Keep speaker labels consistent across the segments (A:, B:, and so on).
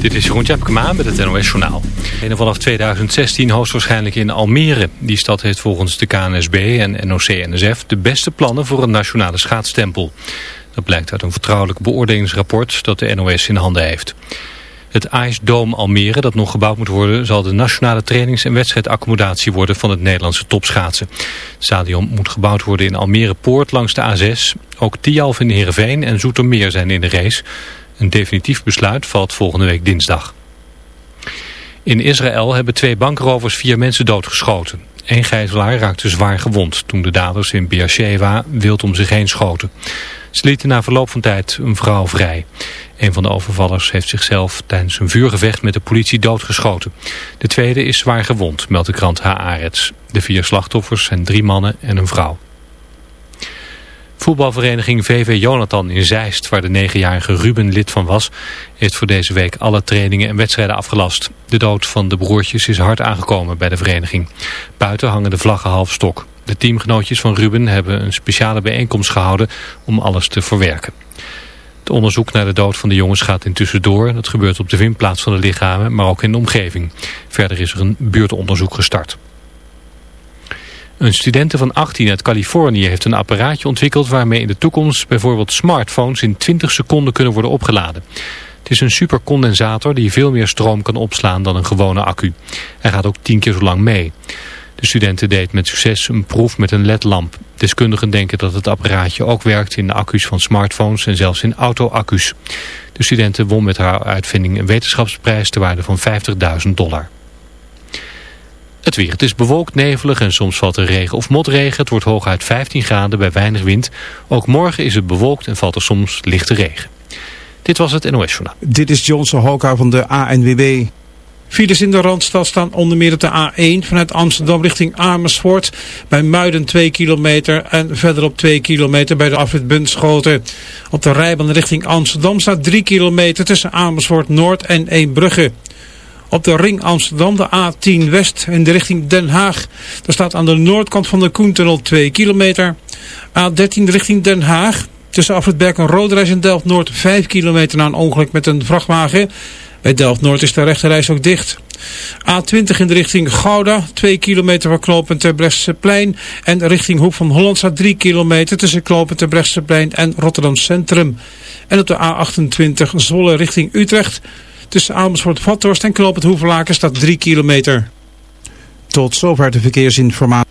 A: Dit is Jeroen Tjepkema met het NOS Journaal. En vanaf 2016 hoogstwaarschijnlijk in Almere. Die stad heeft volgens de KNSB en NOC-NSF de beste plannen voor een nationale schaatstempel. Dat blijkt uit een vertrouwelijk beoordelingsrapport dat de NOS in handen heeft. Het Ice Dome Almere, dat nog gebouwd moet worden, zal de nationale trainings- en wedstrijdaccommodatie worden van het Nederlandse topschaatsen. Het stadion moet gebouwd worden in Almere Poort langs de A6. Ook Tialf in Heerenveen en Zoetermeer zijn in de race. Een definitief besluit valt volgende week dinsdag. In Israël hebben twee bankrovers vier mensen doodgeschoten. Eén gijzelaar raakte zwaar gewond toen de daders in Beersheba wild om zich heen schoten. Ze lieten na verloop van tijd een vrouw vrij. Een van de overvallers heeft zichzelf tijdens een vuurgevecht met de politie doodgeschoten. De tweede is zwaar gewond, meldt de krant Haaretz. De vier slachtoffers zijn drie mannen en een vrouw. Voetbalvereniging VV Jonathan in Zeist, waar de negenjarige Ruben lid van was, heeft voor deze week alle trainingen en wedstrijden afgelast. De dood van de broertjes is hard aangekomen bij de vereniging. Buiten hangen de vlaggen half stok. De teamgenootjes van Ruben hebben een speciale bijeenkomst gehouden om alles te verwerken. Het onderzoek naar de dood van de jongens gaat intussen door. Dat gebeurt op de vindplaats van de lichamen, maar ook in de omgeving. Verder is er een buurtonderzoek gestart. Een studente van 18 uit Californië heeft een apparaatje ontwikkeld waarmee in de toekomst bijvoorbeeld smartphones in 20 seconden kunnen worden opgeladen. Het is een supercondensator die veel meer stroom kan opslaan dan een gewone accu. Hij gaat ook 10 keer zo lang mee. De studenten deed met succes een proef met een ledlamp. Deskundigen denken dat het apparaatje ook werkt in de accu's van smartphones en zelfs in auto-accu's. De studenten won met haar uitvinding een wetenschapsprijs ter waarde van 50.000 dollar. Het weer. Het is bewolkt, nevelig en soms valt er regen of motregen. Het wordt hooguit 15 graden bij weinig wind. Ook morgen is het bewolkt en valt er soms lichte regen. Dit was het NOS Journaal.
B: Dit is Johnson Hoka van de ANWB. Files in de Randstad staan onder meer op de A1 vanuit Amsterdam richting Amersfoort. Bij Muiden 2 kilometer en verderop 2 kilometer bij de afrit Bunschoten. Op de rijbaan richting Amsterdam staat 3 kilometer tussen Amersfoort Noord en Eembrugge. Op de ring Amsterdam, de A10 West in de richting Den Haag. Daar staat aan de noordkant van de Koentunnel 2 kilometer. A13 richting Den Haag. Tussen Afritberg en Roodreis in Delft-Noord 5 kilometer na een ongeluk met een vrachtwagen. Bij Delft-Noord is de rechterreis ook dicht. A20 in de richting Gouda, 2 kilometer van knooppunt Terbrechtseplein. En richting Hoek van Holland staat 3 kilometer tussen knooppunt Terbrechtseplein en Rotterdam Centrum. En op de A28 Zwolle richting Utrecht. Tussen Amersfoort-Vathorst en knooppunt Hoevelaken staat 3 kilometer. Tot zover de verkeersinformatie.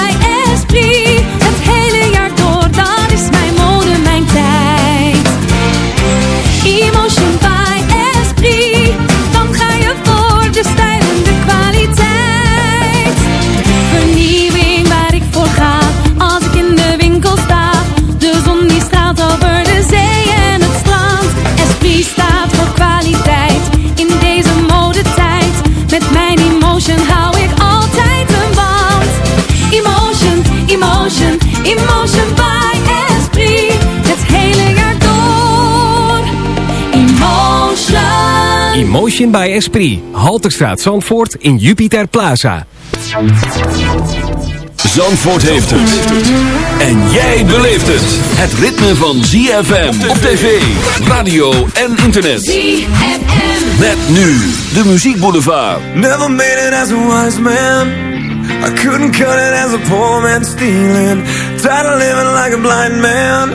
C: Motion by Esprit. Halterstraat Zandvoort in Jupiter Plaza.
D: Zandvoort heeft het. En jij beleeft het. Het ritme van ZFM op tv, radio en internet. ZFM. Met nu de muziekboulevard.
E: Never made it as a wise man. I couldn't cut it as a poor man stealing. Tired of living like a blind man.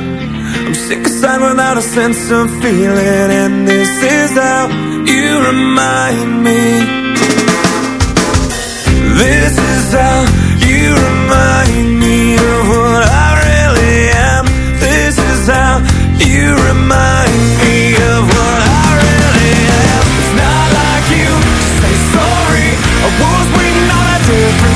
E: I'm sick aside without a sense of feeling. And this is how you remind me. This is how you remind me of what I really am. This is how you remind me of what I really am. It's not like you say sorry. Was on a different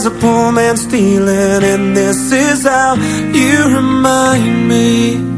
E: as a poor man stealing. And this is how you remind me.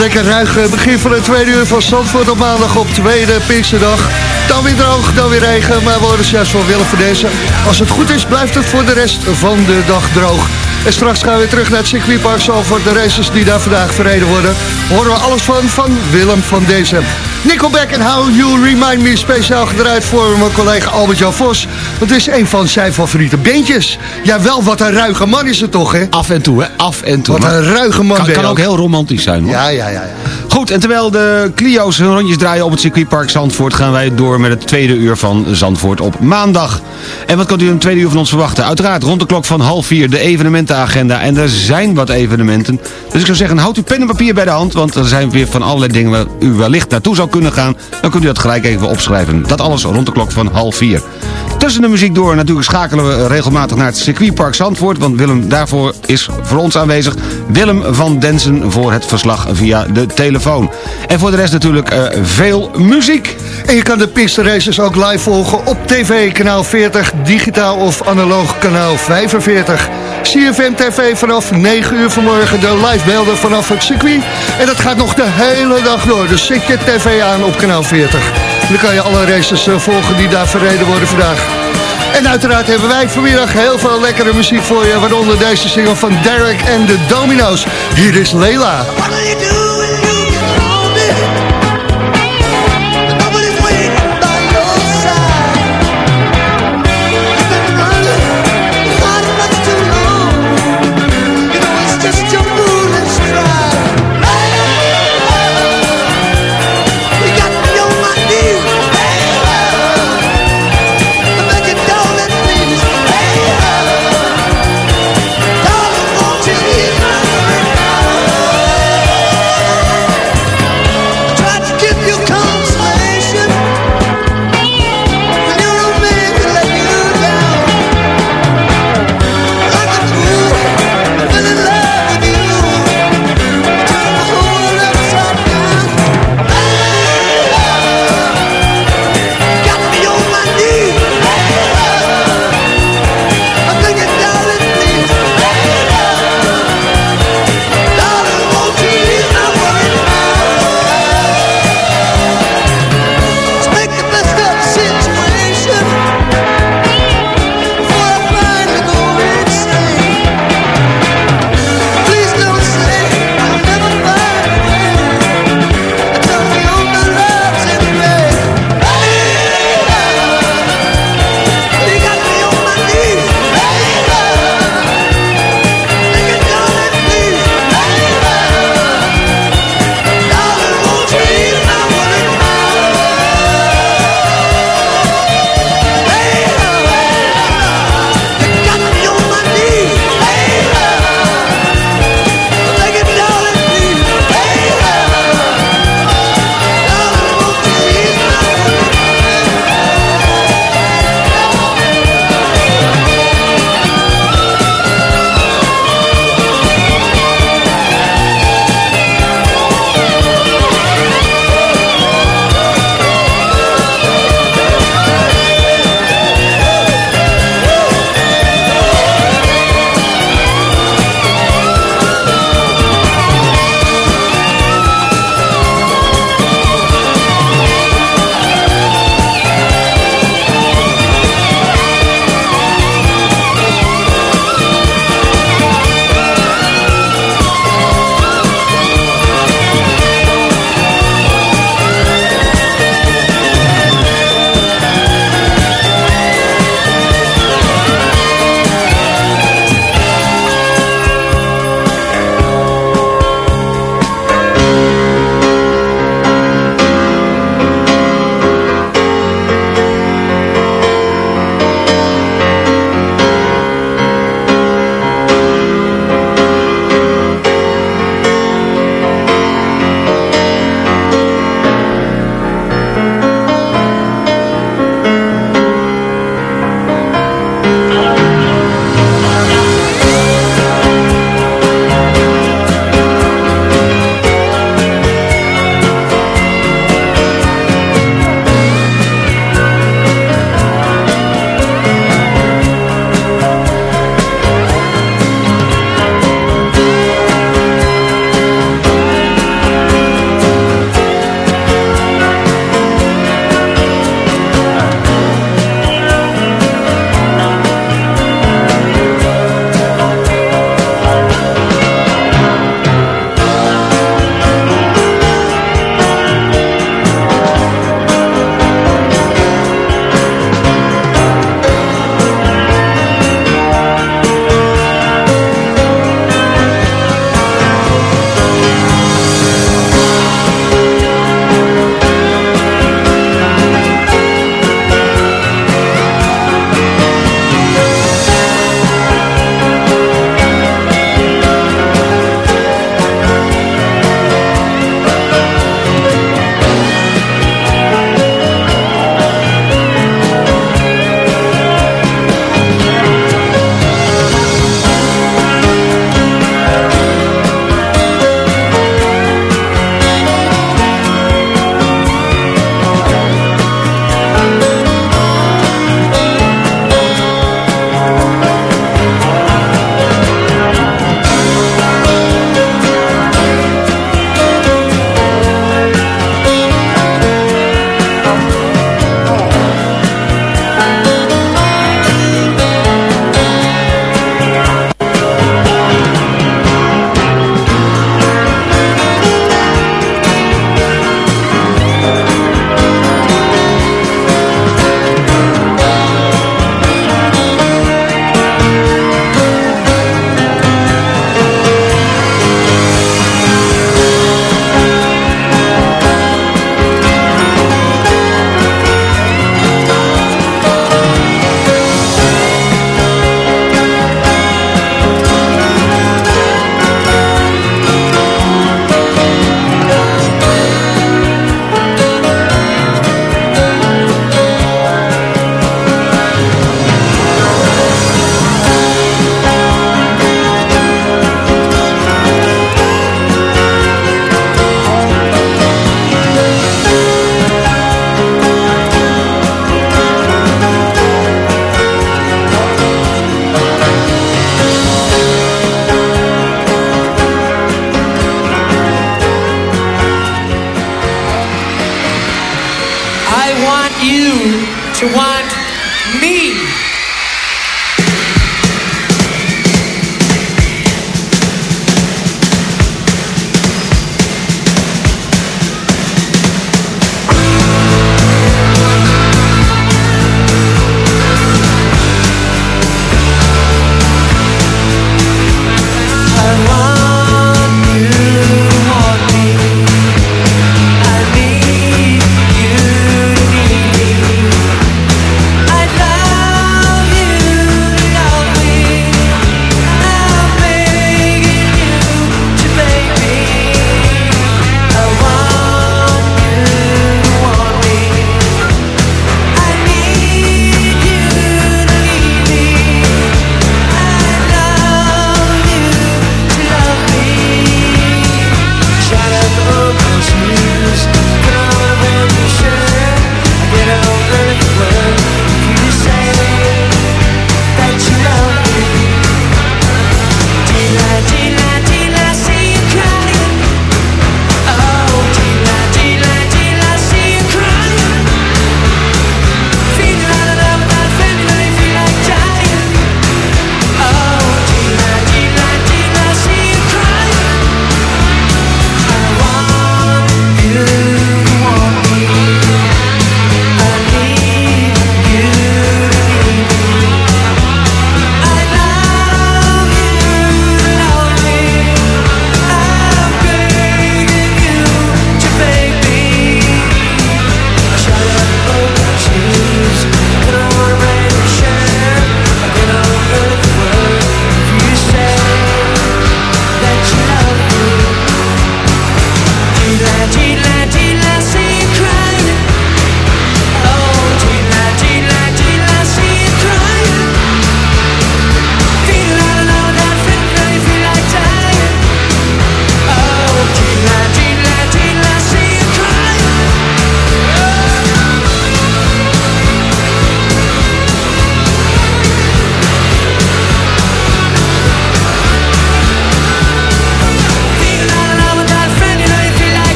F: Lekker ruig eh, begin van het tweede uur van Zandvoort op maandag op tweede Pinksterdag. Dan weer droog, dan weer regen, maar we worden juist van Willem voor deze. Als het goed is, blijft het voor de rest van de dag droog. En straks gaan we weer terug naar het circuitpark Zandvoort. De races die daar vandaag verreden worden. Horen we alles van, van Willem van deze. Nickelback en How You Remind Me speciaal gedraaid voor mijn collega Albert-Jan Vos. Het is een van zijn favoriete beentjes. Ja, wel wat een ruige man is het toch, hè?
G: Af en toe, hè? Af en toe.
F: Wat een ruige man
G: Kan, kan ook
F: ook.
G: heel romantisch zijn, hoor.
F: Ja, ja, ja. ja.
G: Goed, en terwijl de Clio's hun rondjes draaien op het circuitpark Zandvoort... gaan wij door met het tweede uur van Zandvoort op maandag. En wat kunt u in het tweede uur van ons verwachten? Uiteraard rond de klok van half vier de evenementenagenda. En er zijn wat evenementen. Dus ik zou zeggen, houd uw pen en papier bij de hand... want er zijn weer van allerlei dingen waar u wellicht naartoe zou kunnen gaan. Dan kunt u dat gelijk even opschrijven. Dat alles rond de klok van half vier. Tussen de muziek door natuurlijk schakelen we regelmatig naar het circuitpark Zandvoort. Want Willem daarvoor is voor ons aanwezig. Willem van Densen voor het verslag via de telefoon. En voor de rest natuurlijk eh, veel muziek.
F: En je kan de Pinkster Races ook live volgen op tv, kanaal 40, digitaal of analoog kanaal 45. CFM TV vanaf 9 uur vanmorgen, de live beelden vanaf het circuit. En dat gaat nog de hele dag door, dus zet je tv aan op kanaal 40. Dan kan je alle races eh, volgen die daar verreden worden vandaag. En uiteraard hebben wij vanmiddag heel veel lekkere muziek voor je, waaronder deze single van Derek en de Domino's. Hier is Leila.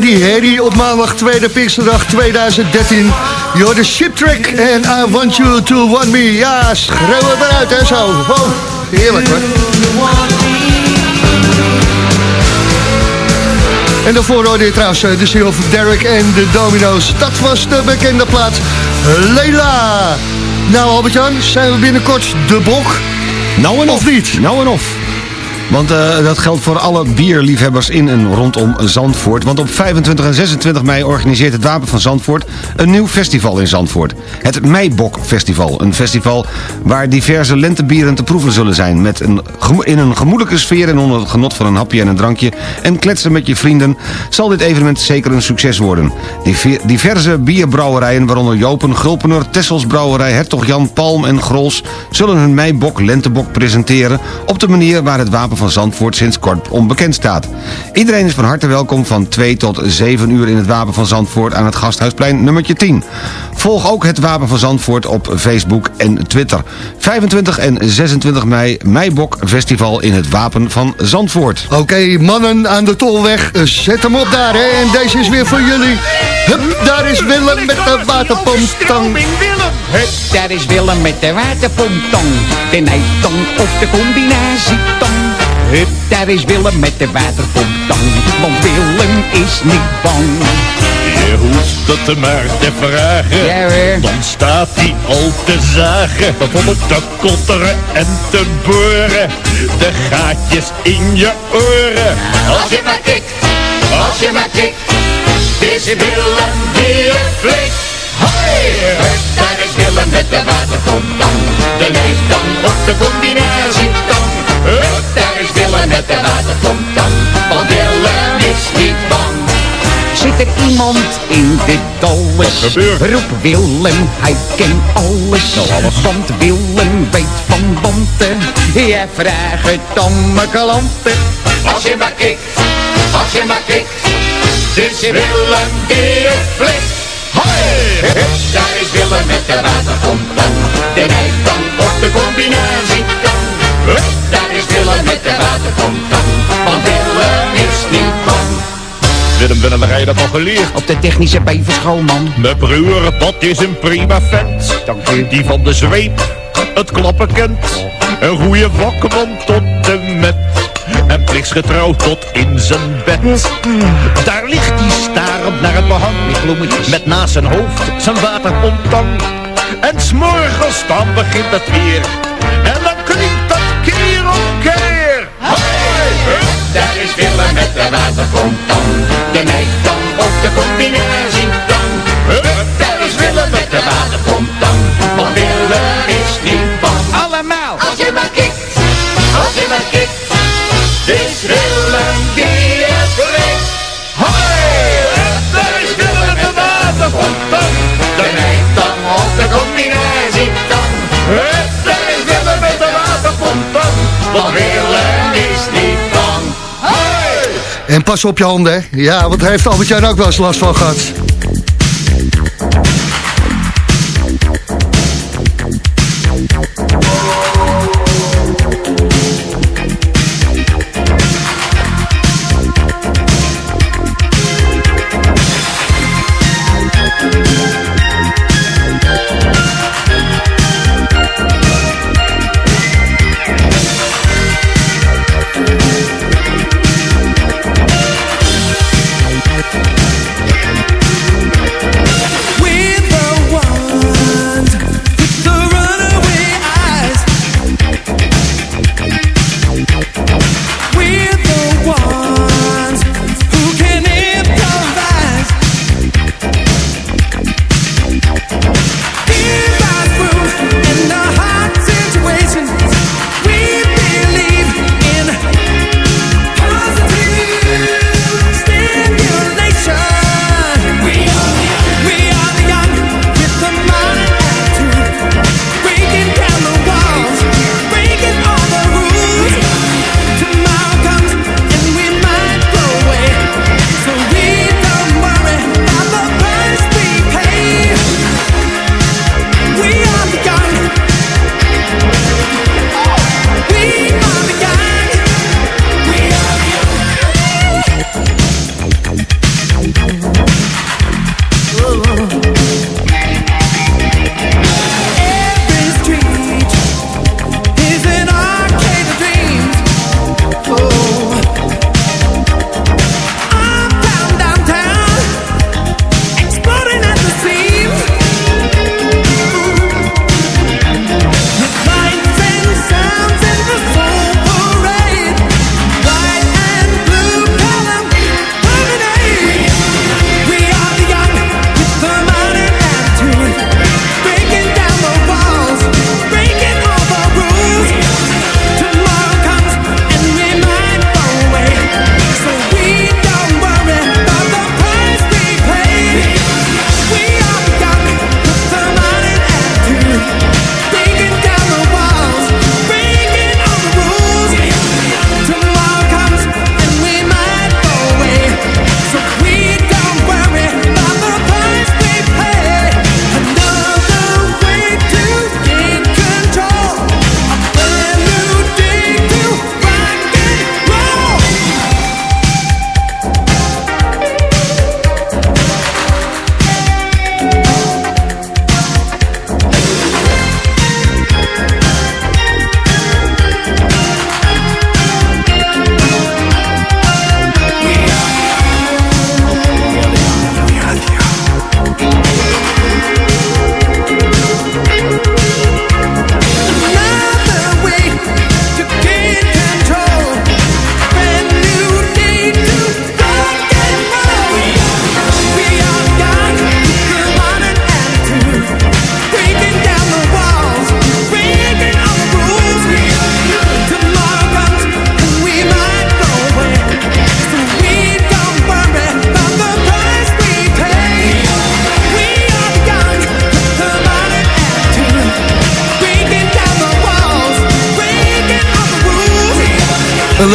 F: Die herrie op maandag tweede Pinksterdag 2013. You're the ship track and I want you to want me. Ja, schreeuw het eruit hè zo. Oh, heerlijk hoor. En daarvoor hoorde je trouwens eh, de single van Derek en de Domino's. Dat was de bekende plaat Leila. Nou Albert-Jan, zijn we binnenkort de bok?
G: Nou en of.
F: Of niet?
G: Nou en of. Want eh, dat geldt voor alle bierliefhebbers in en rondom Zandvoort. Want op 25 en 26 mei organiseert het Wapen van Zandvoort... een nieuw festival in Zandvoort. Het Meibok Festival. Een festival waar diverse lentebieren te proeven zullen zijn. Met een, in een gemoedelijke sfeer en onder het genot van een hapje en een drankje... en kletsen met je vrienden... zal dit evenement zeker een succes worden. Diver- Diverse bierbrouwerijen, waaronder Jopen, Gulpener... Tessels Brouwerij, Hertog Jan, Palm en Grols... zullen hun Meibok Lentebok presenteren... op de manier waar het Wapen van Zandvoort sinds kort onbekend staat. Iedereen is van harte welkom van 2 tot 7 uur in het Wapen van Zandvoort... aan het Gasthuisplein nummertje 10. Volg ook het Wapen van Zandvoort op Facebook en Twitter. 25 en 26 mei Meibok Festival in het Wapen van Zandvoort.
F: Oké, mannen aan de tolweg, eh, zet hem op daar hè. En deze is weer voor jullie. Hup, daar is Willem met de waterpomptang.
H: Hup, daar is Willem met de waterpomptong. De nijtong of de combinatietong. Hup, daar is Willem met de waterpomptong. Want Willem is niet bang.
I: Je hoeft het maar te vragen.
H: Ja, hoor.
I: Dan staat hij al te zagen. Te kotteren en te boren. De gaatjes in je oren.
E: Als je maar kikt, als je maar kikt, het is Willem die je flikt. Hoi, daar is Willem met de waterpomptang. De neemt dan op
H: de combinatietang. Hup, daar is Willem met de waterfontein. Want Willem is niet bang. Zit er iemand in dit alles?
I: Er?
H: Roep Willem, hij kent alles.
I: Nou, alles.
H: Want Willem weet van bonten. Jij vraagt het aan mijn klanten. Als je maar kijkt, als je maar kijkt. Dit is Willem die het flikt. Hoi! Daar is Willem met de waterfontein. De nijtang of de combinatietang. Hup, Daar is Willem met de waterfontein. Want Willem is niet bang.
I: Willem, Willem, waar heb je dat al geleerd?
H: Op de technische bijverschool, man.
I: Mijn broer, dat is een prima vent.
H: Dank u.
I: Die van de zweep het klappen kent. Een goede vakman tot en met. En plichtsgetrouw tot in zijn bed. Daar ligt hij starend naar het behang. Met naast zijn hoofd zijn waterpomptang. En s'morgens dan begint het weer.
H: Willem met de waterfontein. De nijtang of de combinatietang. Hup,
F: En pas op je handen, hè. Ja, want daar heeft Albert-Jan ook wel eens last van gehad.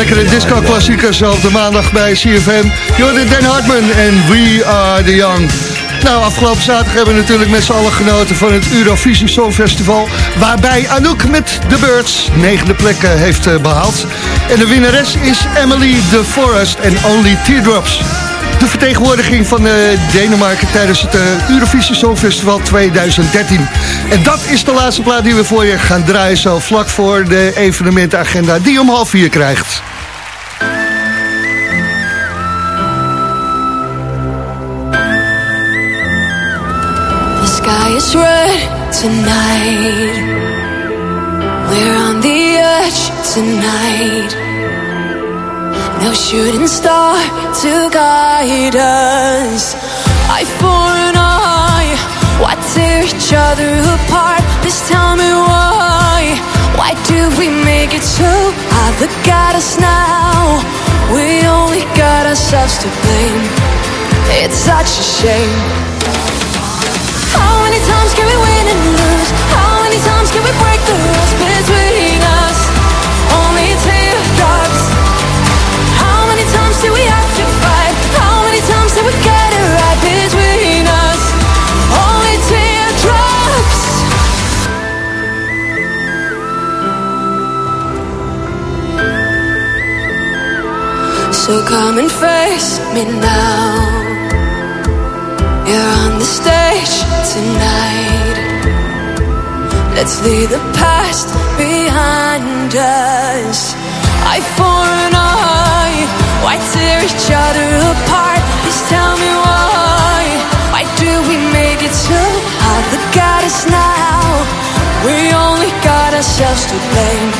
F: Lekkere disco-klassieker zo op de maandag bij CFM. Jordan Dan Hartman en We Are The Young. Nou, afgelopen zaterdag hebben we natuurlijk met z'n allen genoten van het Eurovisie Songfestival. Waarbij Anouk met The Birds negende plek eh, heeft eh, behaald. En de winnares is Emily The Forest en Only Teardrops. De vertegenwoordiging van eh, Denemarken tijdens het Eurovisie Songfestival 2013. En dat is de laatste plaat die we voor je gaan draaien zo vlak voor de evenementenagenda die je om half vier krijgt.
J: Tonight. We're on the edge tonight. No shooting star to guide us. Eye for an eye. Why tear each other apart? Please tell me why. Why do we make it so hard? Look at us now. We only got ourselves to blame. It's such a shame. So come and face me now. The stage tonight. Let's leave the past behind us. Eye for an eye. Why tear each other apart? Please tell me why. Why do we make it so hard? Look at us now. We only got ourselves to blame.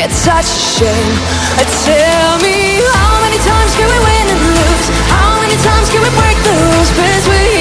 J: It's such a shame. Uh, Tell me how many times can we win and lose? How many times can we break the rules between us?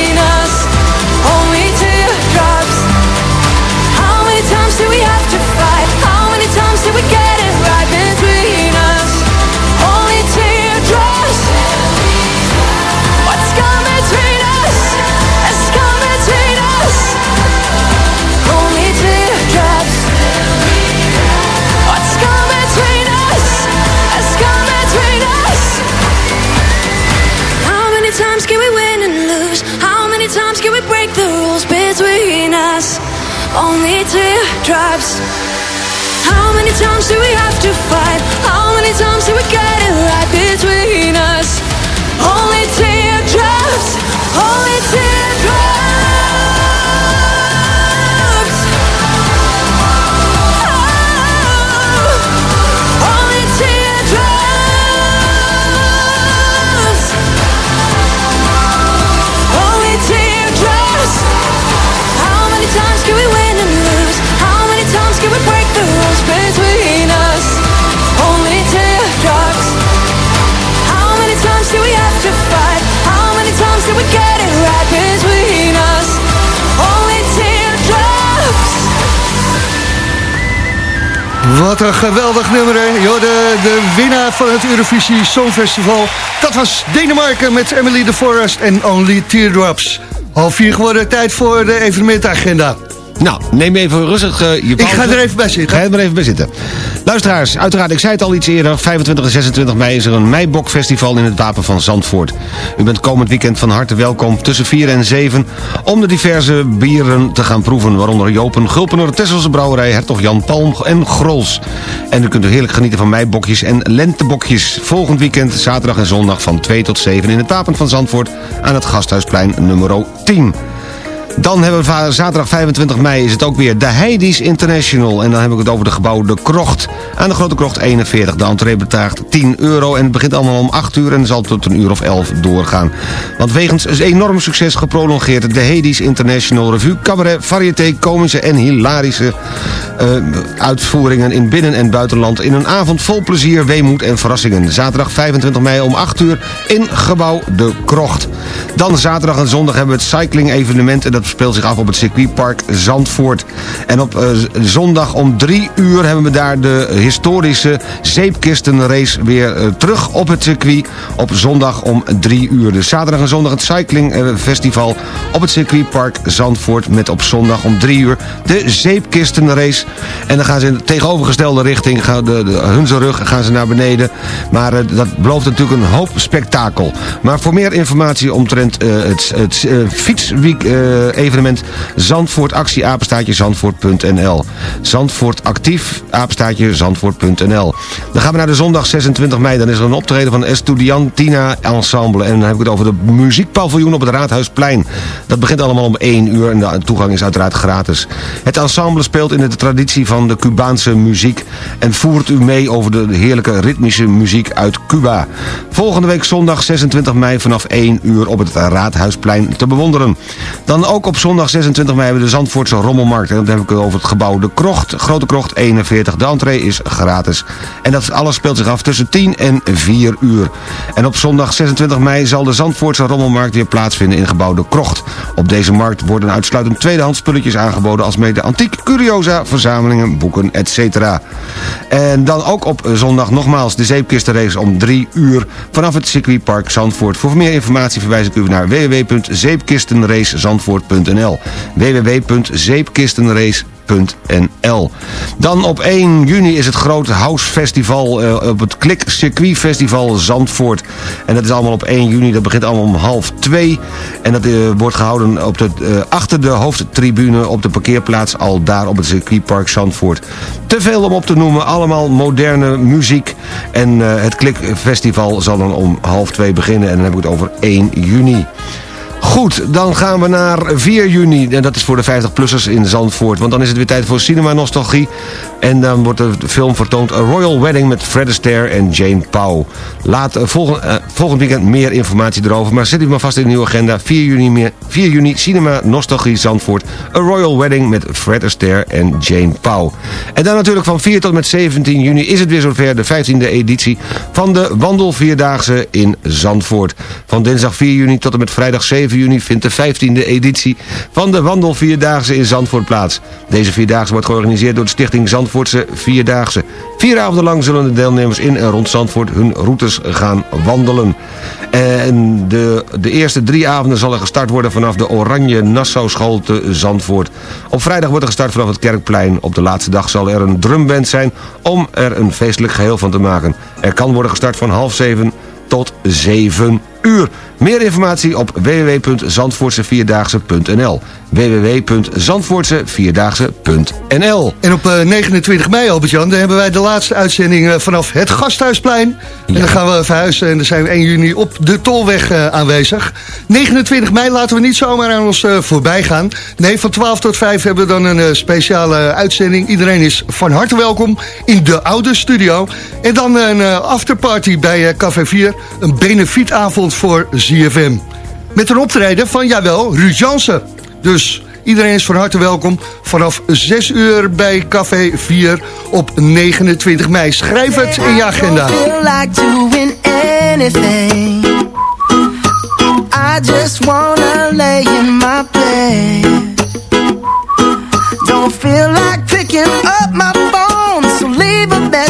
J: Teardrops. How many times do we have to fight?
F: Wat een geweldig nummer, hè? De, de winnaar van het Eurovisie Songfestival. Dat was Denemarken met Emily de Forest en Only Teardrops. Half vier geworden, tijd voor de evenementagenda.
G: Nou, neem even rustig eh, je
F: Ik
G: pauze.
F: ga er even bij zitten.
G: Ga er maar even bij zitten. Luisteraars, uiteraard, ik zei het al iets eerder. 25 en 26 mei is er een Meibokfestival in het Wapen van Zandvoort. U bent komend weekend van harte welkom tussen 4 en 7... om de diverse bieren te gaan proeven. Waaronder Jopen, Gulpener, Tesselse Brouwerij, Hertog Jan Palm en Grols. En u kunt heerlijk genieten van meibokjes en lentebokjes. Volgend weekend, zaterdag en zondag van 2 tot 7... in het Wapen van Zandvoort aan het Gasthuisplein nummer 10. Dan hebben we zaterdag 25 mei is het ook weer de Heidi's International. En dan heb ik het over de gebouw De Krocht. Aan de Grote Krocht 41. De entree betaagt 10 euro en het begint allemaal om 8 uur... en zal tot een uur of 11 doorgaan. Want wegens een enorm succes geprolongeerd... de Heidi's International Revue, cabaret, variété, komische en hilarische... eh, uitvoeringen in binnen- en buitenland... in een avond vol plezier, weemoed en verrassingen. Zaterdag 25 mei om 8 uur in gebouw De Krocht. Dan zaterdag en zondag hebben we het cycling evenement... en dat speelt zich af op het circuitpark Zandvoort. En op eh, zondag om drie uur hebben we daar de historische zeepkistenrace weer eh, terug op het circuit. Op zondag om drie uur. Dus zaterdag en zondag het Cycling eh, op het circuitpark Zandvoort. Met op zondag om drie uur de zeepkistenrace. En dan gaan ze in de tegenovergestelde richting, gaan de, de Hunzenrug, gaan ze naar beneden. Maar dat belooft natuurlijk een hoop spektakel. Maar voor meer informatie omtrent het, het fietsweek evenement Zandvoort actie apenstaatje zandvoort.nl Zandvoort actief apenstaatje zandvoort.nl Dan gaan we naar de zondag 26 mei. Dan is er een optreden van Estudiantina Ensemble. En dan heb ik het over de muziekpaviljoen op het Raadhuisplein. Dat begint allemaal om 1 uur en de toegang is uiteraard gratis. Het ensemble speelt in de traditie van de Cubaanse muziek... en voert u mee over de heerlijke ritmische muziek uit Cuba. Volgende week zondag 26 mei vanaf 1 uur op het Raadhuisplein te bewonderen. Dan ook op zondag 26 mei hebben we de Zandvoortse Rommelmarkt. En dan heb ik over het gebouw De Krocht, Grote Krocht 41. De entree is gratis. En dat alles speelt zich af tussen 10 en 4 uur. En op zondag 26 mei zal de Zandvoortse Rommelmarkt weer plaatsvinden in gebouw De Krocht. Op deze markt worden uitsluitend tweedehands spulletjes aangeboden... als mede antiek, curiosa, verzamelingen, boeken, etc. En dan ook op zondag nogmaals de zeepkistenrace om 3 uur... vanaf het circuitpark Zandvoort. Voor meer informatie verwijs ik u naar www.zeepkistenracezandvoort.nl www.zeepkistenrace.nl Dan op 1 juni is het grote House Festival eh, op het Klik Circuit Festival Zandvoort. En dat is allemaal op 1 juni, dat begint allemaal om half 2. En dat eh, wordt gehouden op de, eh, achter de hoofdtribune op de parkeerplaats al daar op het circuitpark Zandvoort. Te veel om op te noemen, allemaal moderne muziek. En het Klik Festival zal dan om half 2 beginnen en dan heb ik het over 1 juni. Goed, dan gaan we naar 4 juni. En dat is voor de 50-plussers in Zandvoort. Want dan is het weer tijd voor Cinema Nostalgie. En dan wordt de film vertoond A Royal Wedding met Fred Astaire en Jane Pauw. Laat volgend, uh, volgend weekend meer informatie erover. Maar zet u maar vast in uw agenda. 4 juni, meer, 4 juni Cinema Nostalgie Zandvoort. A Royal Wedding met Fred Astaire en Jane Pauw. En dan natuurlijk van 4 tot met 17 juni is het weer zover. De 15e editie van de Wandelvierdaagse in Zandvoort. Van dinsdag 4 juni tot en met vrijdag 7 juni vindt de 15e editie van de Wandelvierdaagse in Zandvoort plaats. Deze Vierdaagse wordt georganiseerd door de stichting Zandvoortse Vierdaagse. Vier avonden lang zullen de deelnemers in en rond Zandvoort hun routes gaan wandelen. En de, de eerste drie avonden zal er gestart worden vanaf de Oranje Nassau School te Zandvoort. Op vrijdag wordt er gestart vanaf het Kerkplein. Op de laatste dag zal er een drumband zijn om er een feestelijk geheel van te maken. Er kan worden gestart van half zeven tot 7 uur. Meer informatie op www.zandvoortsevierdaagse.nl www.zandvoortsevierdaagse.nl
F: En op uh, 29 mei, Albert-Jan, dan hebben wij de laatste uitzending uh, vanaf het Gasthuisplein. En dan gaan we verhuizen en dan zijn we 1 juni op de Tolweg uh, aanwezig. 29 mei laten we niet zomaar aan ons voorbij gaan. Nee, van 12 tot 5 hebben we dan een speciale uitzending. Iedereen is van harte welkom in de oude studio. En dan een afterparty bij Café 4. Een benefietavond voor ZFM. Met een optreden van, jawel, Ruud Jansen. Dus iedereen is van harte welkom vanaf 6 uur bij Café 4 op 29 mei. Schrijf het in je agenda.
K: I just wanna lay in my Don't feel like picking up my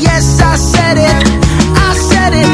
K: yes I said it. I said it,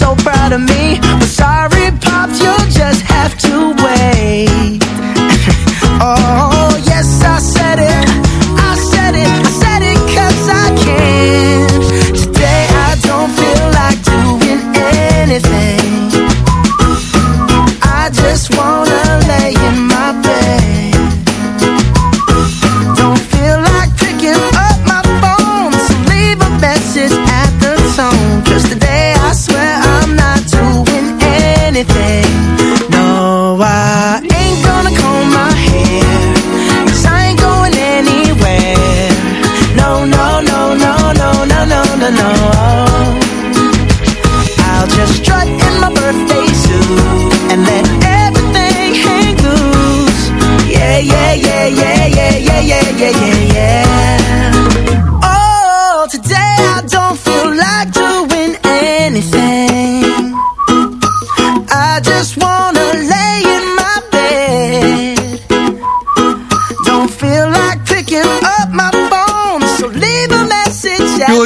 K: so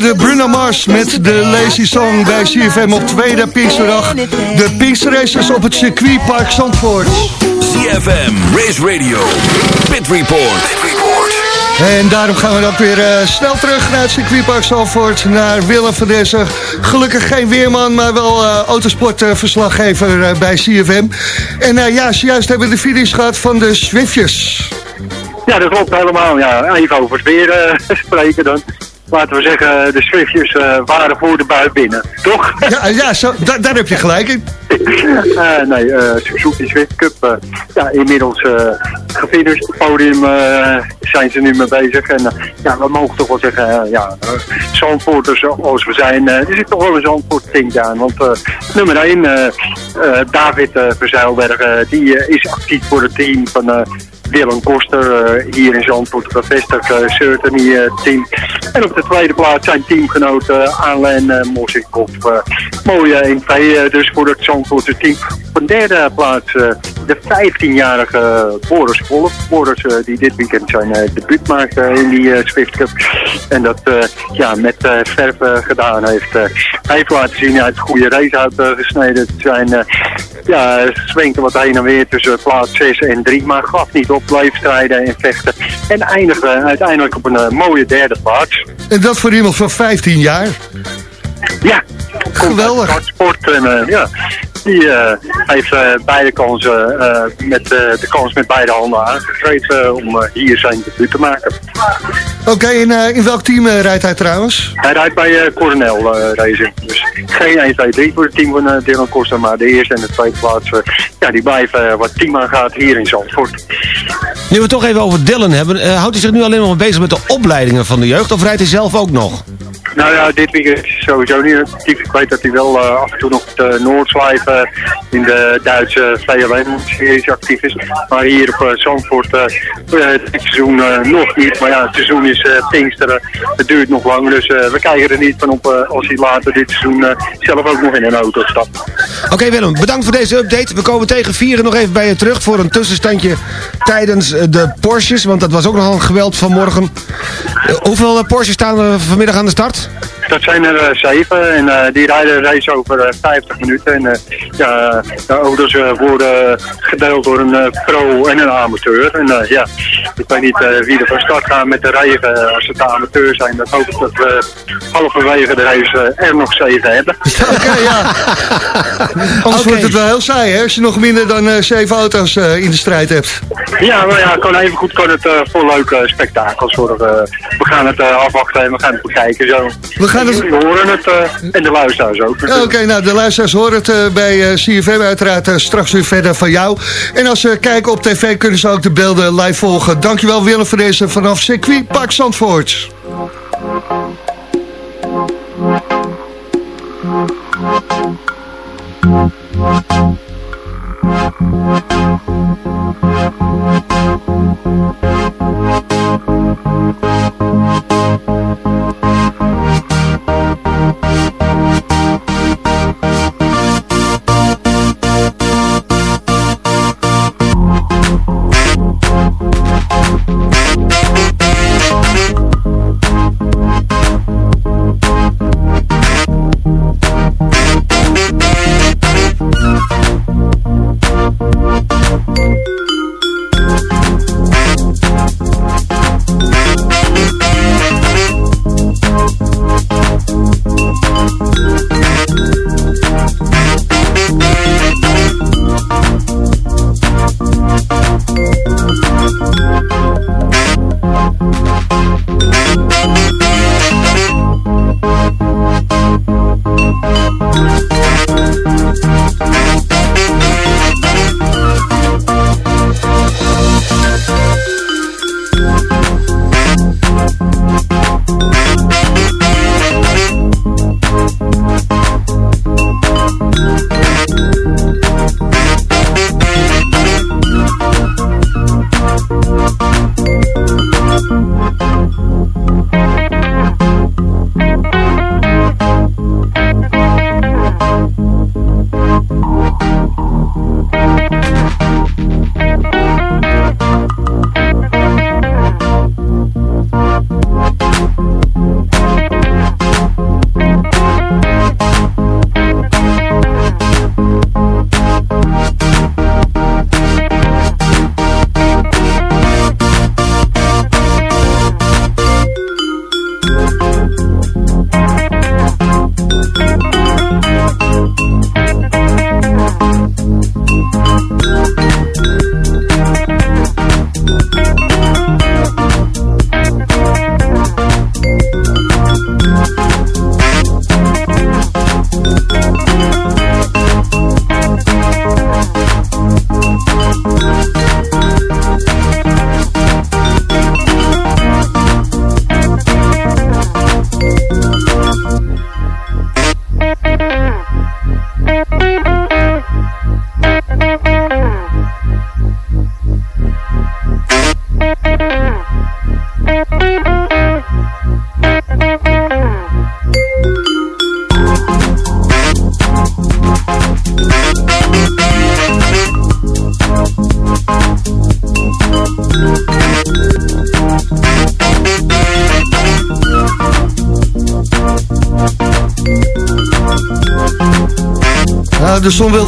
K: the
F: Bruno Mars met de Lazy Song bij CFM op tweede Pinksterdag. De Pinksterracers op het circuitpark Zandvoort.
D: CFM, Race Radio, Pit Report.
F: En daarom gaan we dan weer eh, snel terug naar het circuitpark Zandvoort. Naar Willem van Dessen. Gelukkig geen weerman, maar wel eh, autosportverslaggever eh, bij CFM. En ja, zojuist hebben we de finish gehad van de Swiftjes.
L: Ja, dat klopt helemaal. Ja, even over het weer spreken dan. Laten we zeggen, de Swiftjes eh, waren voor de bui binnen, toch?
F: Ja, ja zo, da- daar heb je gelijk in.
L: Eh, nee, eh Suzuki Swift Cup, eh, ja, inmiddels eh gefinished. Het podium eh, zijn ze nu mee bezig. En eh, ja, we mogen toch wel zeggen, eh, ja, uh, Zandvoorters zoals we zijn, eh, er zit toch wel een Zandvoort tintje aan. Want eh, nummer 1, eh, eh, David eh, Verzeilberg, die eh, is actief voor het team van... eh, Willem Koster eh, hier in Zandvoort bevestigd, uh, Certainty eh, team. En op de tweede plaats zijn teamgenoten uh, Mosikov. Mooie 1-2 uh, dus voor het Zandvoortse team. Op de derde plaats uh, de 15-jarige Boris Wolf. Boris uh, die dit weekend zijn uh, debuut maakt uh, in die Swift Cup. En dat ja, met verf gedaan heeft. Hij heeft laten zien uit goede race uitgesneden te zijn. Ja, zwenkte wat heen en weer tussen plaats 6 en 3. Maar gaf niet op, bleef strijden en vechten. En eindigde uiteindelijk op een mooie derde plaats.
F: En dat voor iemand van 15 jaar?
L: Ja.
F: Geweldig.
L: Sport en uh, ja, die uh, heeft uh, beide kansen met de kans met beide handen aangegrepen om hier zijn debuut te maken.
F: Oké, okay, en in welk team rijdt hij trouwens?
L: Hij rijdt bij Coronel Racing. Dus geen 1, 2, 3 voor het team van Dylan Costa, maar de eerste en de tweede plaats, ja, die blijven wat team aangaat hier in Zandvoort.
G: Nu we het toch even over Dylan hebben, houdt hij zich nu alleen nog bezig met de opleidingen van de jeugd of rijdt hij zelf ook nog?
L: Nou ja, dit weekend sowieso niet actief. Ik weet dat hij wel uh, af en toe nog de Noordslijf uh, in de Duitse VLN-series actief is. Maar hier op uh, Zandvoort dit seizoen nog niet. Maar ja, het seizoen is Pinksteren. Het duurt nog lang, dus we kijken er niet van op als hij later dit seizoen zelf ook nog in een auto stapt.
G: Oké Willem, bedankt voor deze update. We komen tegen vieren nog even bij je terug voor een tussenstandje tijdens de Porsches. Want dat was ook nogal geweld vanmorgen. hoeveel Porsches staan er vanmiddag aan de start? Peace.
L: Dat zijn er uh, zeven en uh, die rijden een race over uh, 50 minuten. En ja, de auto's worden gedeeld door een pro en een amateur. En ja, ik weet niet wie er van start gaan met de regen als het de amateur zijn. Dat hoop ik dat we halverwege de race er nog zeven hebben.
F: Oké, okay, ja. Anders okay. wordt het wel heel saai hè, als je nog minder dan zeven auto's in de strijd hebt.
L: Ja, maar ja, kan even goed kan het voor leuke spektakels worden. we gaan het afwachten en we gaan het bekijken zo
F: gaan
L: jullie horen het eh, en de luisteraars ook.
F: Oké, nou de luisteraars horen het eh, bij eh, CFM uiteraard straks weer verder van jou. En als ze kijken op tv kunnen ze ook de beelden live volgen. Dankjewel Willem voor deze vanaf circuit Park Zandvoort.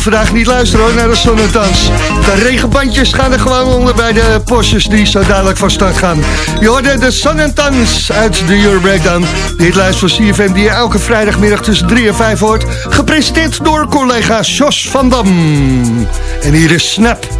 D: Wil vandaag niet luisteren hoor, naar de zonnetans. De regenbandjes gaan er gewoon onder bij de postjes die zo dadelijk van start gaan. Je hoorde de zonnetans uit de Euro Breakdown. Dit lijst van CFM die je elke vrijdagmiddag tussen 3 en 5 hoort. Gepresenteerd door collega Jos van Dam. En hier is Snap.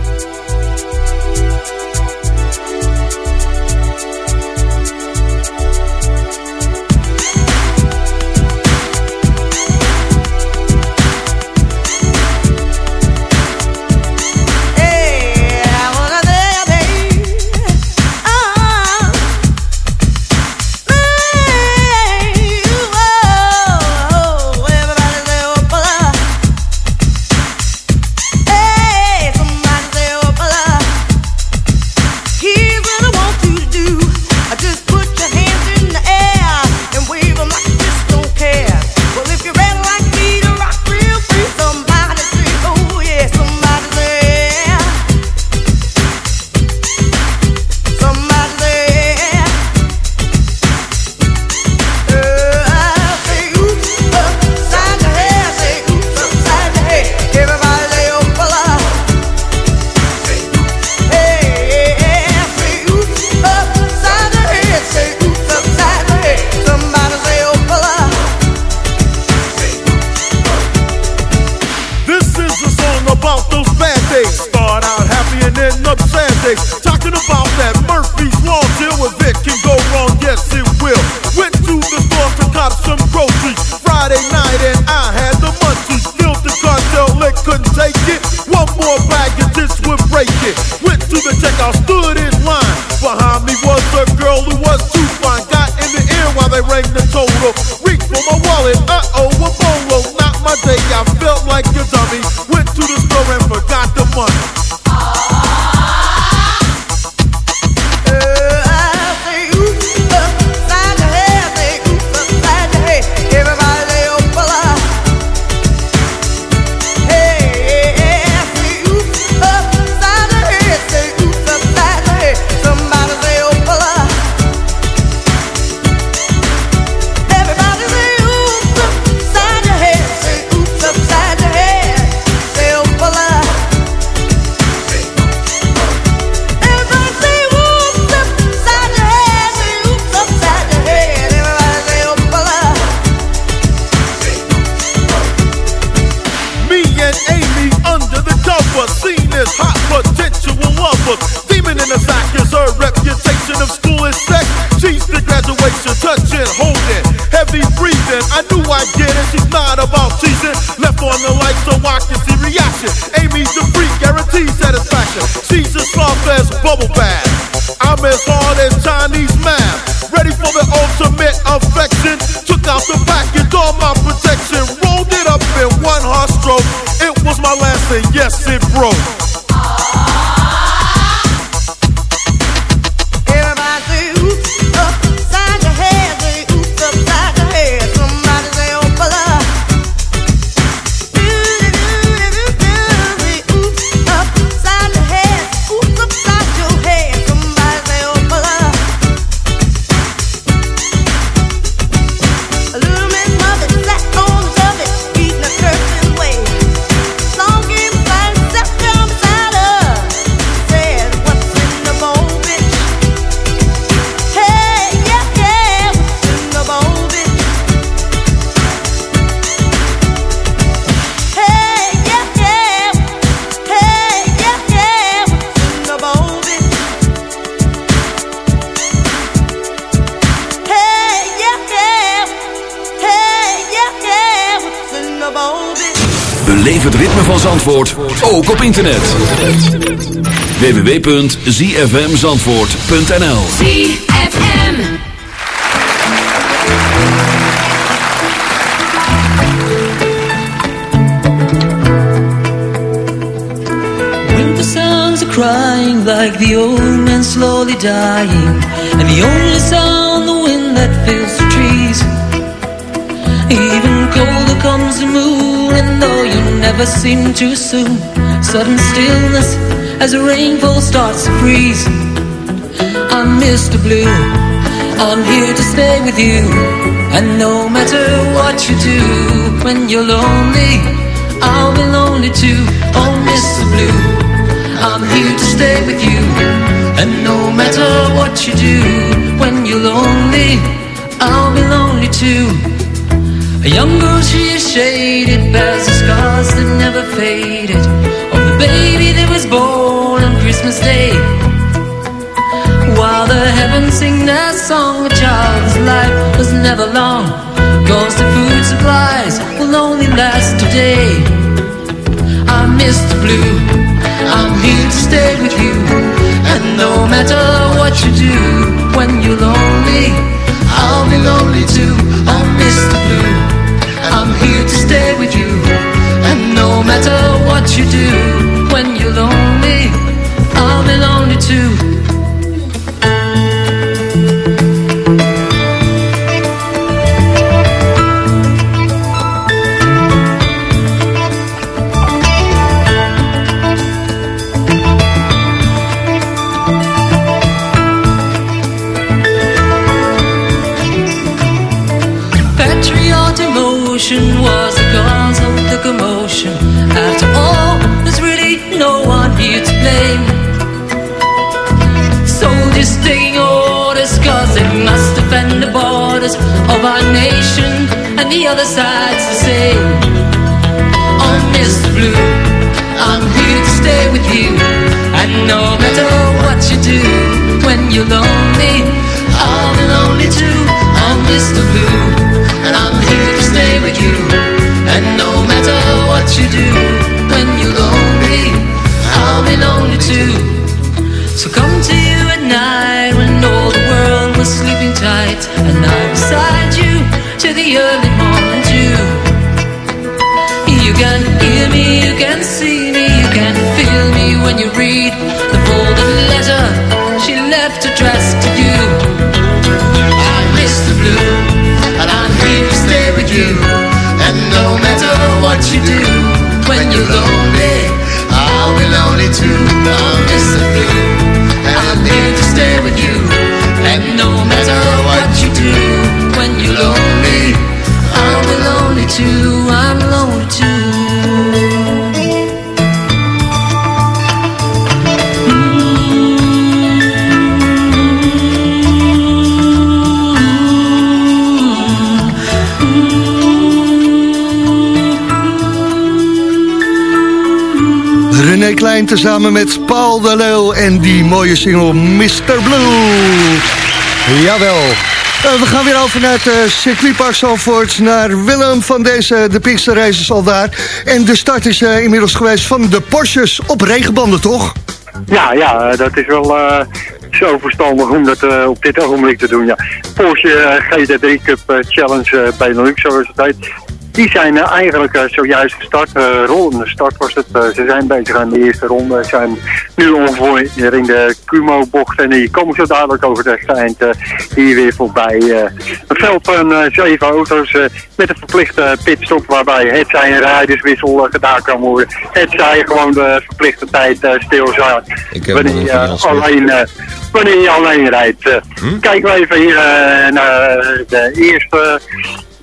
M: I get it, she's not about www.zfmzandvoort.nl
N: ZFM.
J: Winter sounds are crying like the old man slowly dying And the only sound the wind that fills the trees. Even colder comes the moon And though you never seem too soon Sudden stillness as the rainfall starts to freeze I'm Mr. Blue. I'm here to stay with you. And no matter what you do, when you're lonely, I'll be lonely too. Oh, Mr. Blue, I'm here to stay with you. And no matter what you do, when you're lonely, I'll be lonely too. A young girl, she is shaded, bears the scars that never faded. Of the baby that was born Christmas Day. While the heavens sing their song, a child's life was never long. Cause the food supplies will only last today. I'm Mr. Blue, I'm here to stay with you. And no matter what you do, when you're lonely, I'll be lonely too. Oh, I'm Mr. Blue, I'm here to stay with you. And no matter what you do, be the borders of our nation, and the other side's the same. Oh, Mr. Blue, I'm here to stay with you, and no matter what you do, when you're lonely, And no matter what you do, when you're lonely, be lonely too. I'm lonely too.
F: René Klein tezamen met Paul de Leeuw en die mooie single Mr. Blue. Jawel. Eh, we gaan weer over naar het uh, circuitpark Zalvoort, naar Willem van deze, de Pinkster Races al daar. En de start is eh, inmiddels geweest van de Porsches op regenbanden, toch?
L: Ja, ja, dat is wel eh, zo verstandig om dat op dit ogenblik te doen. Ja. Porsche eh, GT3 Cup eh, Challenge uh, Benelux, zoals het heet. Die zijn eh, eigenlijk eh, zojuist gestart. eh rollende start was het. Ze zijn bezig aan de eerste ronde. Ze zijn nu ongeveer in de Kumo-bocht. En die komen zo dadelijk over het eind hier weer voorbij. een veld van zeven auto's met een verplichte pitstop. Waarbij het zij een rijderswissel gedaan kan worden. Het zij gewoon de verplichte tijd stilstaan.
G: heb
L: Wanneer je alleen, wanneer je alleen rijdt. Eh, Kijken we even hier naar de eerste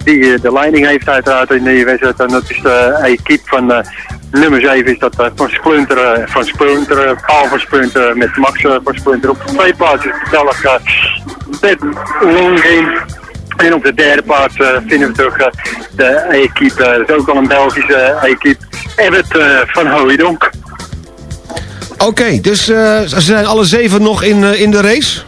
L: die eh, de leiding heeft uiteraard in die wedstrijd. En dat is de equipe van eh, nummer 7 is dat eh, van Splunter, van Splunter, Paul van Splunter met Max van Splunter. Op de tweede plaats is toevallig eh Ted Longin. En op de derde plaats vinden we terug de equipe, dat is ook al een Belgische equipe, Evert van Hooijdonk.
G: Oké, dus ze zijn alle zeven nog in, in de race?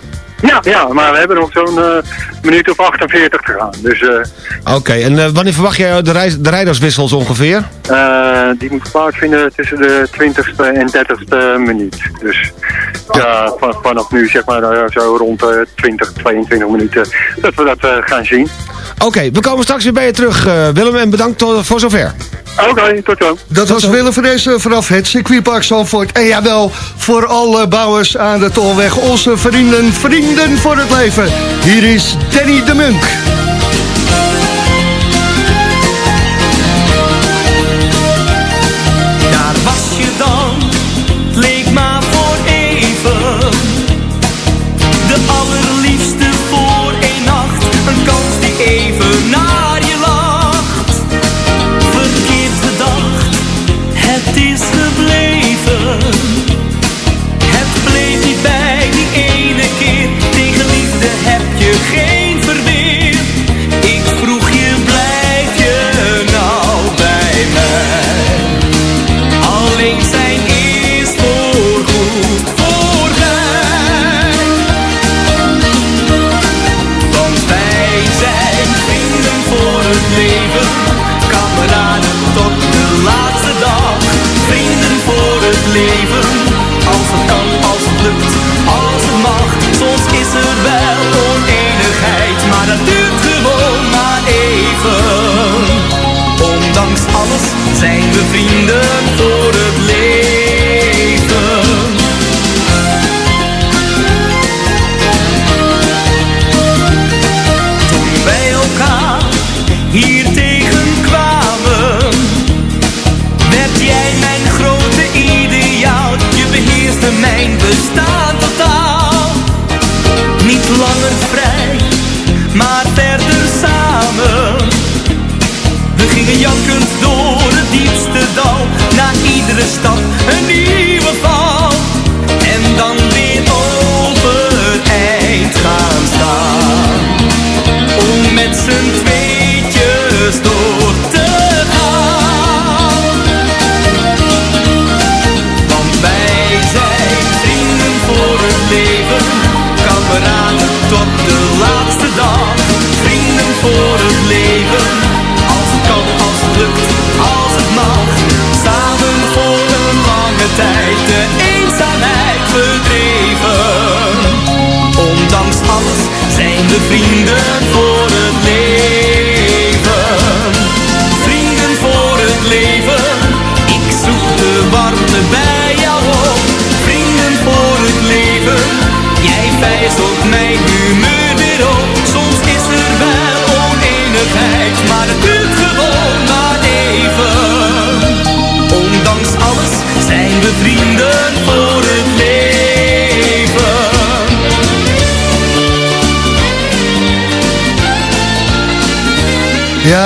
L: Ja, ja, maar we hebben nog zo'n eh, minuut of 48 te gaan. Dus eh,
G: Oké, en eh, wanneer verwacht jij de, reis, de rijderswissels ongeveer?
L: Die moet plaatsvinden tussen de 20ste en 30ste minuut. Dus ja, van, vanaf nu zeg maar zo rond de 20, 22 minuten dat we dat gaan zien.
G: Oké, we komen straks weer bij je terug, Willem, en bedankt voor zover.
L: Oké, tot zo.
F: Dat was Willem van deze vanaf het circuitpark Zalvoort. En jawel, voor alle bouwers aan de Tolweg, onze vrienden, vrienden voor het leven. Hier is Danny de Munk.
E: Als het kan, als het lukt, als het mag Soms is er wel oneenigheid Maar dat duurt gewoon maar even. Ondanks alles zijn we vrienden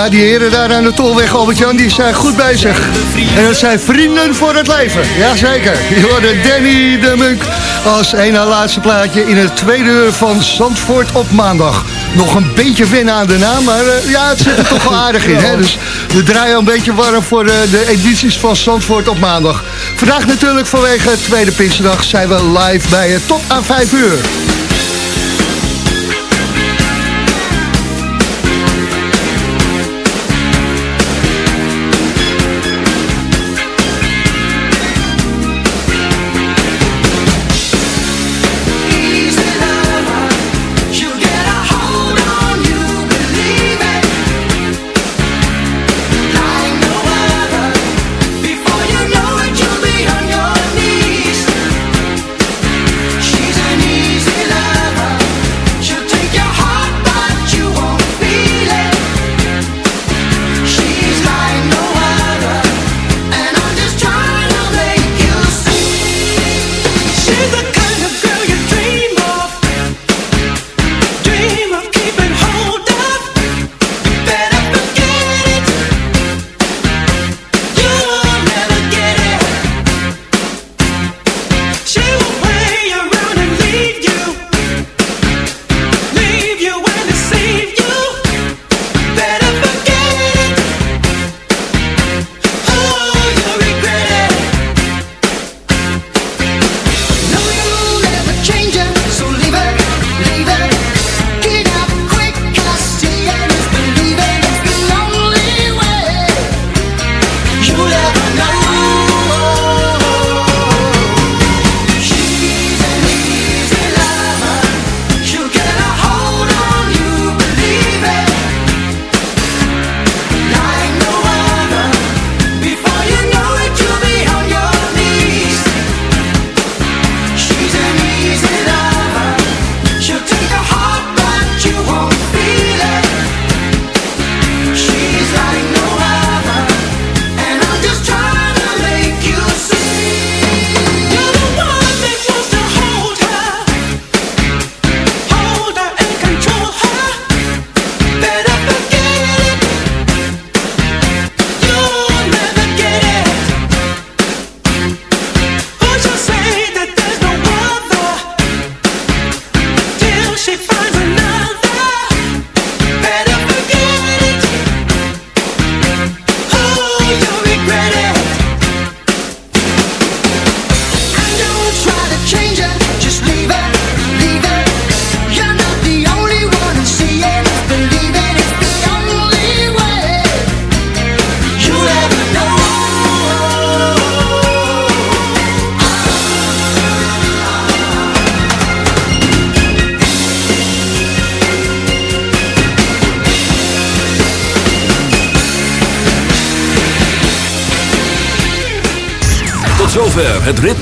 K: Ja, die heren daar aan de Tolweg, Albert-Jan, die zijn goed bezig. En dat zijn vrienden voor het leven. Jazeker. Je hoorde Danny de Munk als een na laatste plaatje in het tweede uur van Zandvoort op maandag. Nog een beetje wennen aan de naam, maar eh, ja, het zit er toch wel aardig in. Hè? Dus we draaien een beetje warm voor eh, de edities van Zandvoort op maandag. Vandaag natuurlijk vanwege het tweede Pinksterdag zijn we live bij je tot aan 5 uur.